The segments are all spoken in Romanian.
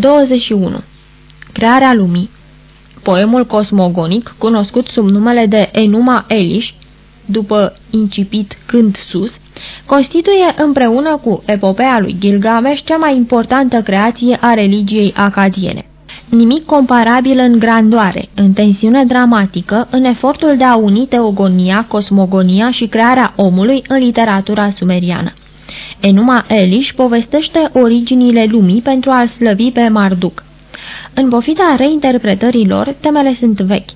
21. Crearea lumii Poemul cosmogonic, cunoscut sub numele de Enuma Elish, după incipit Când Sus, constituie împreună cu epopea lui Gilgamesh cea mai importantă creație a religiei acadiene. Nimic comparabil în grandoare, în tensiune dramatică, în efortul de a uni teogonia, cosmogonia și crearea omului în literatura sumeriană. Enuma Elish povestește originile lumii pentru a-l slăvi pe Marduk. În pofida reinterpretărilor, temele sunt vechi.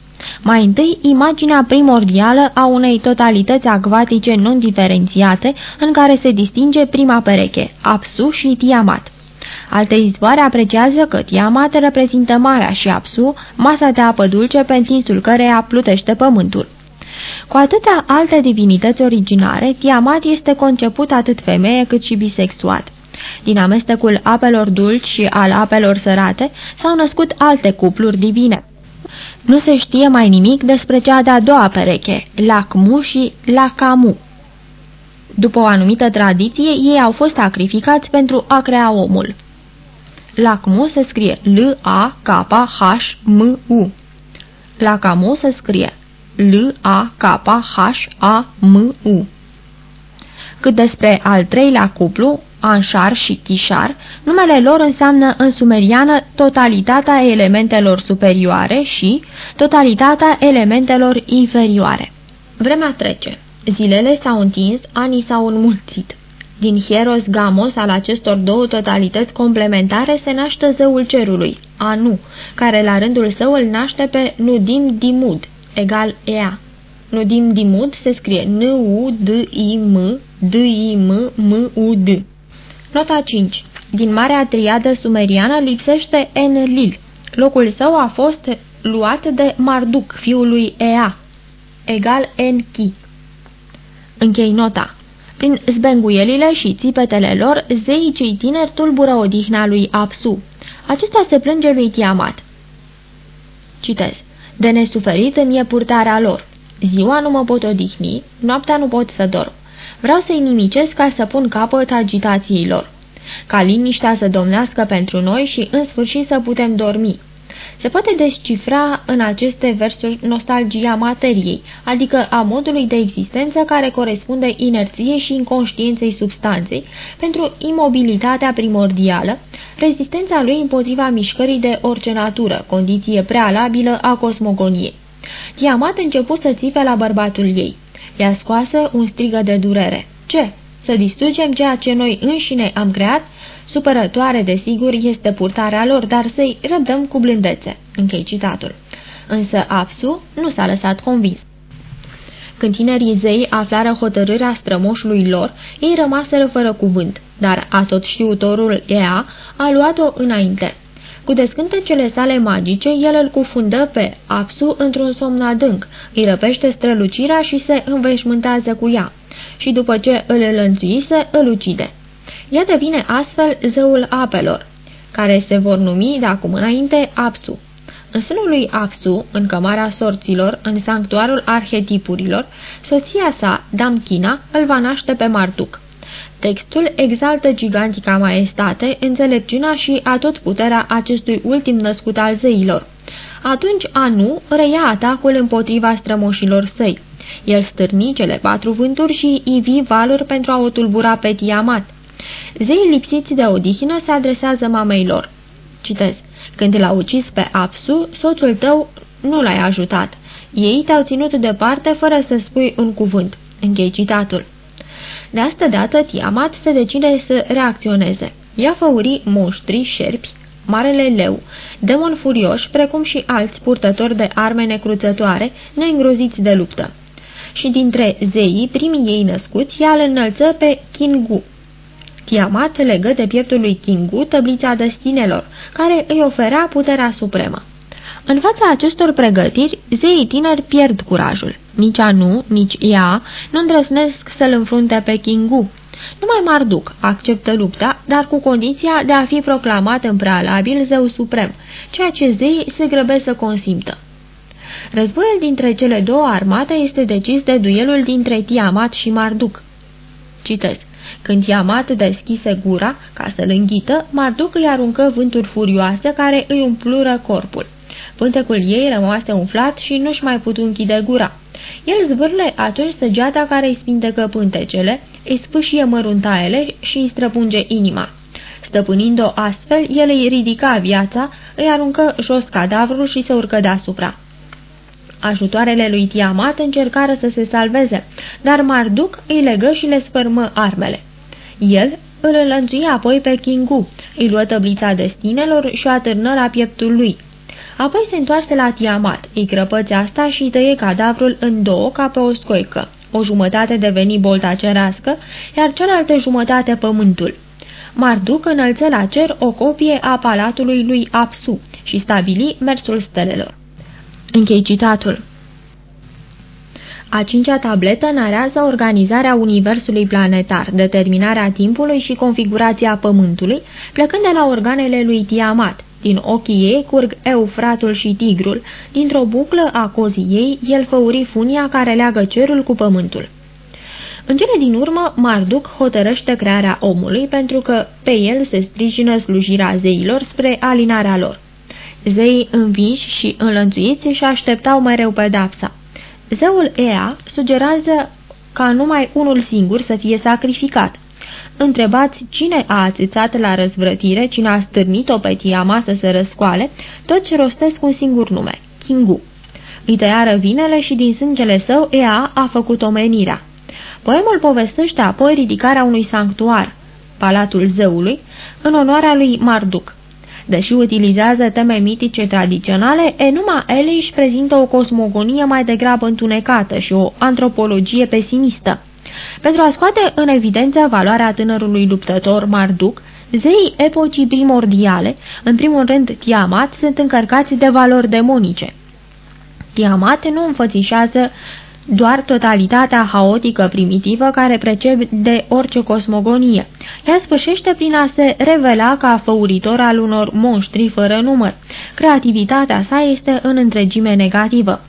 Mai întâi, imaginea primordială a unei totalități acvatice non-diferențiate, în care se distinge prima pereche, Apsu și Tiamat. Alte izvoare apreciază că Tiamat reprezintă marea și Apsu, masa de apă dulce pe întinsul căreia plutește pământul. Cu atâtea alte divinități originare, Tiamat este conceput atât femeie cât și bisexuat. Din amestecul apelor dulci și al apelor sărate s-au născut alte cupluri divine. Nu se știe mai nimic despre cea de-a doua pereche, Lacmu și Lacamu. După o anumită tradiție, ei au fost sacrificați pentru a crea omul. Lacmu se scrie L-A-K-H-M-U. Lacamu se scrie L-A-K-H-A-M-U. Cât despre al treilea cuplu, Anșar și Chișar, numele lor înseamnă în sumeriană totalitatea elementelor superioare și totalitatea elementelor inferioare. Vremea trece. Zilele s-au întins, anii s-au înmulțit. Din Hieros Gamos al acestor două totalități complementare se naște zeul cerului, Anu, care la rândul său îl naște pe Nudim Dimud, egal Ea. Nudim Dimud se scrie N-U-D-I-M, D-I-M-M-U-D. Nota 5. Din Marea Triadă sumeriană lipsește Enlil. Locul său a fost luat de Marduk, fiul lui Ea, egal Enki. Închei nota. Prin zbenguielile și țipetele lor, zeii cei tineri tulbură odihna lui Apsu. Acesta se plânge lui Tiamat. Citez. De nesuferit îmi e purtarea lor. Ziua nu mă pot odihni, noaptea nu pot să dorm. Vreau să-i nimicesc ca să pun capăt agitațiilor. Ca liniștea să domnească pentru noi și în sfârșit să putem dormi. Se poate descifra în aceste versuri nostalgia materiei, adică a modului de existență care corespunde inerției și inconștiinței substanței, pentru imobilitatea primordială, rezistența lui împotriva mișcării de orice natură, condiție prealabilă a cosmogoniei. Tiamat început să țipe la bărbatul ei. I-a scoasă un strigă de durere. Ce? Să distrugem ceea ce noi înșine am creat? Supărătoare, desigur, este purtarea lor, dar să-i răbdăm cu blândețe. Închei citatul. Însă Apsu nu s-a lăsat convins. Când tinerii zei aflară hotărârea strămoșului lor, ei rămaseră fără cuvânt, dar atot știutorul Ea a luat-o înainte. Cu descântecele sale magice, el îl cufundă pe Apsu într-un somn adânc, îi răpește strălucirea și se înveșmântează cu ea. Și după ce îl lănțuise, îl ucide. Ea devine astfel zeul apelor, care se vor numi de acum înainte Apsu. În sânul lui Apsu, în cămara sorților, în sanctuarul arhetipurilor, soția sa, Damkina, îl va naște pe Marduk. Textul exaltă gigantica maestate, înțelepciunea și atotputerea acestui ultim născut al zeilor. Atunci Anu reia atacul împotriva strămoșilor săi. El stârni cele patru vânturi și ivi valuri pentru a o tulbura pe Tiamat. Zeii lipsiți de odihnă se adresează mamei lor. Citez. Când l-a ucis pe Apsu, soțul tău nu l-ai ajutat. Ei te-au ținut departe fără să spui un cuvânt. Închei citatul. De asta dată, Tiamat se decide să reacționeze. Ea făuri monștri, șerpi, Marele Leu, demon furioși, precum și alți purtători de arme necruțătoare, neîngroziți de luptă. Și dintre zeii, primii ei născuți, ea îl înălță pe Kingu. Tiamat legă de pieptul lui Kingu tăblița destinelor, care îi oferea puterea supremă. În fața acestor pregătiri, zeii tineri pierd curajul. Nici Anu, nici ea nu îndrăsnesc să-l înfrunte pe Kingu. Numai Marduk acceptă lupta, dar cu condiția de a fi proclamat în prealabil zeu suprem, ceea ce zeii se grăbesc să consimtă. Războiul dintre cele două armate este decis de duelul dintre Tiamat și Marduk. Citez. Când Tiamat deschise gura ca să-l înghită, Marduk îi aruncă vânturi furioase care îi umplură corpul. Pântecul ei rămase umflat și nu-și mai putu închide gura. El zvârle atunci săgeata care îi spintecă pântecele, îi sfâșie măruntaiele și îi străpunge inima. Stăpânind-o astfel, el îi ridica viața, îi aruncă jos cadavrul și se urcă deasupra. Ajutoarele lui Tiamat încercară să se salveze, dar Marduk îi legă și le sfărmă armele. El îl înlănțuie apoi pe Kingu, îi luă tăblița destinelor și o atârnă la pieptul lui. Apoi se întoarse la Tiamat, îi crăpăți asta și îi tăie cadavrul în două ca pe o scoică. O jumătate deveni bolta cerească, iar cealaltă jumătate pământul. Marduk înălță la cer o copie a palatului lui Apsu și stabili mersul stelelor. Închei citatul. A cincea tabletă narează organizarea universului planetar, determinarea timpului și configurația Pământului, plecând de la organele lui Tiamat. Din ochii ei curg Eufratul și Tigrul, dintr-o buclă a cozii ei, el făuri funia care leagă cerul cu pământul. În cele din urmă, Marduk hotărăște crearea omului pentru că pe el se sprijină slujirea zeilor spre alinarea lor. Zeii învinși și înlănțuiți și așteptau mereu pedapsa. Zeul Ea sugerează ca numai unul singur să fie sacrificat. Întrebați cine a ațățat la răzvrătire, cine a stârnit-o pe Tiama să se răscoale, toți rostesc un singur nume, Kingu. Îi tăiară vinele și din sângele său Ea a făcut omenirea. Poemul povestește apoi ridicarea unui sanctuar, Palatul Zeului, în onoarea lui Marduk. Deși utilizează teme mitice tradiționale, Enuma Elish prezintă o cosmogonie mai degrabă întunecată și o antropologie pesimistă. Pentru a scoate în evidență valoarea tânărului luptător Marduk, zeii epocii primordiale, în primul rând Tiamat, sunt încărcați de valori demonice. Tiamat nu înfățișează doar totalitatea haotică primitivă care precede orice cosmogonie. Ea sfârșește prin a se revela ca făuritor al unor monștri fără număr. Creativitatea sa este în întregime negativă.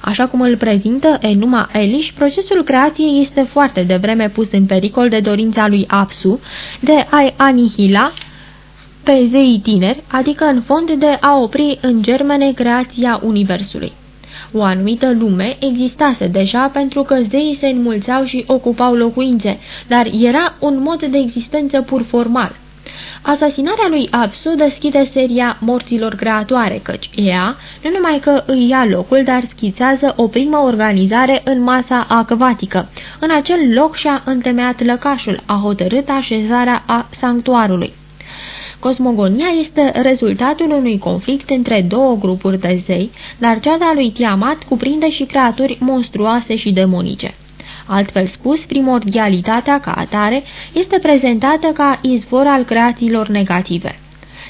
Așa cum îl prezintă Enuma Elish, procesul creației este foarte devreme pus în pericol de dorința lui Apsu de a-i anihila pe zeii tineri, adică în fond de a opri în germene creația Universului. O anumită lume existase deja pentru că zeii se înmulțeau și ocupau locuințe, dar era un mod de existență pur formal. Asasinarea lui Apsu deschide seria morților creatoare, căci ea nu numai că îi ia locul, dar schițează o primă organizare în masa acvatică. În acel loc și-a întemeiat lăcașul, a hotărât așezarea a sanctuarului. Cosmogonia este rezultatul unui conflict între două grupuri de zei, dar cea de-a lui Tiamat cuprinde și creaturi monstruoase și demonice. Altfel spus, primordialitatea ca atare este prezentată ca izvor al creațiilor negative.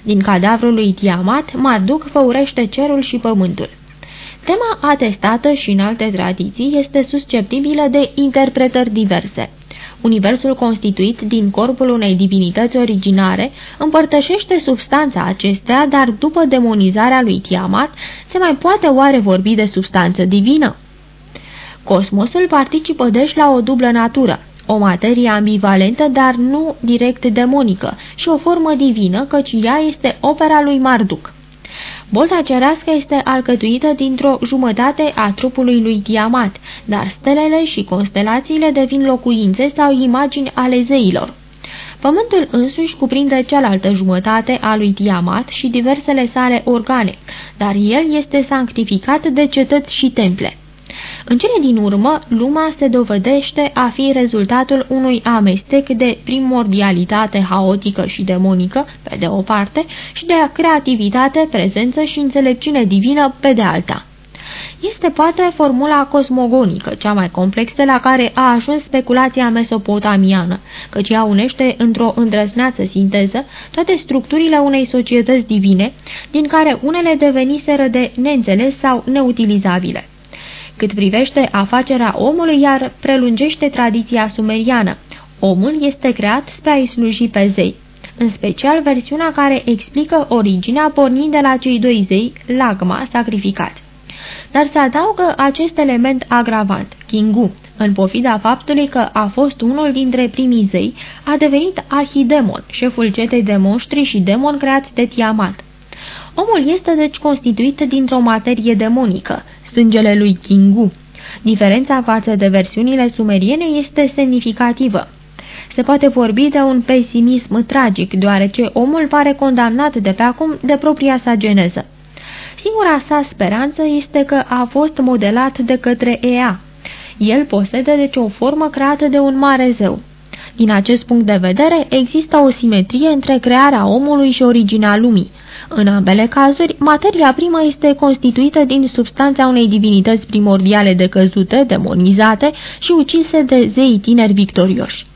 Din cadavrul lui Tiamat, Marduk făurește cerul și pământul. Tema atestată și în alte tradiții este susceptibilă de interpretări diverse. Universul constituit din corpul unei divinități originare împărtășește substanța acestea, dar după demonizarea lui Tiamat, se mai poate oare vorbi de substanță divină? Cosmosul participă deci la o dublă natură, o materie ambivalentă, dar nu direct demonică, și o formă divină, căci ea este opera lui Marduk. Bolta cerească este alcătuită dintr-o jumătate a trupului lui Tiamat, dar stelele și constelațiile devin locuințe sau imagini ale zeilor. Pământul însuși cuprinde cealaltă jumătate a lui Tiamat și diversele sale organe, dar el este sanctificat de cetăți și temple. În cele din urmă, lumea se dovedește a fi rezultatul unui amestec de primordialitate haotică și demonică, pe de o parte, și de creativitate, prezență și înțelepciune divină, pe de alta. Este poate formula cosmogonică, cea mai complexă la care a ajuns speculația mesopotamiană, căci ea unește într-o îndrăsneață sinteză toate structurile unei societăți divine, din care unele deveniseră de neînțeles sau neutilizabile. Cât privește afacerea omului, iar prelungește tradiția sumeriană. Omul este creat spre a-i sluji pe zei. În special versiunea care explică originea pornind de la cei doi zei, lagma, sacrificat. Dar se adaugă acest element agravant, Kingu, În pofida faptului că a fost unul dintre primii zei, a devenit arhidemon, șeful cetei de monștri și demon creați de Tiamat. Omul este deci constituit dintr-o materie demonică, sângele lui Kingu. Diferența față de versiunile sumeriene este semnificativă. Se poate vorbi de un pesimism tragic, deoarece omul pare condamnat de pe acum de propria sa geneză. Singura sa speranță este că a fost modelat de către Ea. El posedă deci o formă creată de un mare zeu. Din acest punct de vedere, există o simetrie între crearea omului și originea lumii. În ambele cazuri, materia primă este constituită din substanța unei divinități primordiale decăzute, demonizate și ucise de zei tineri victorioși.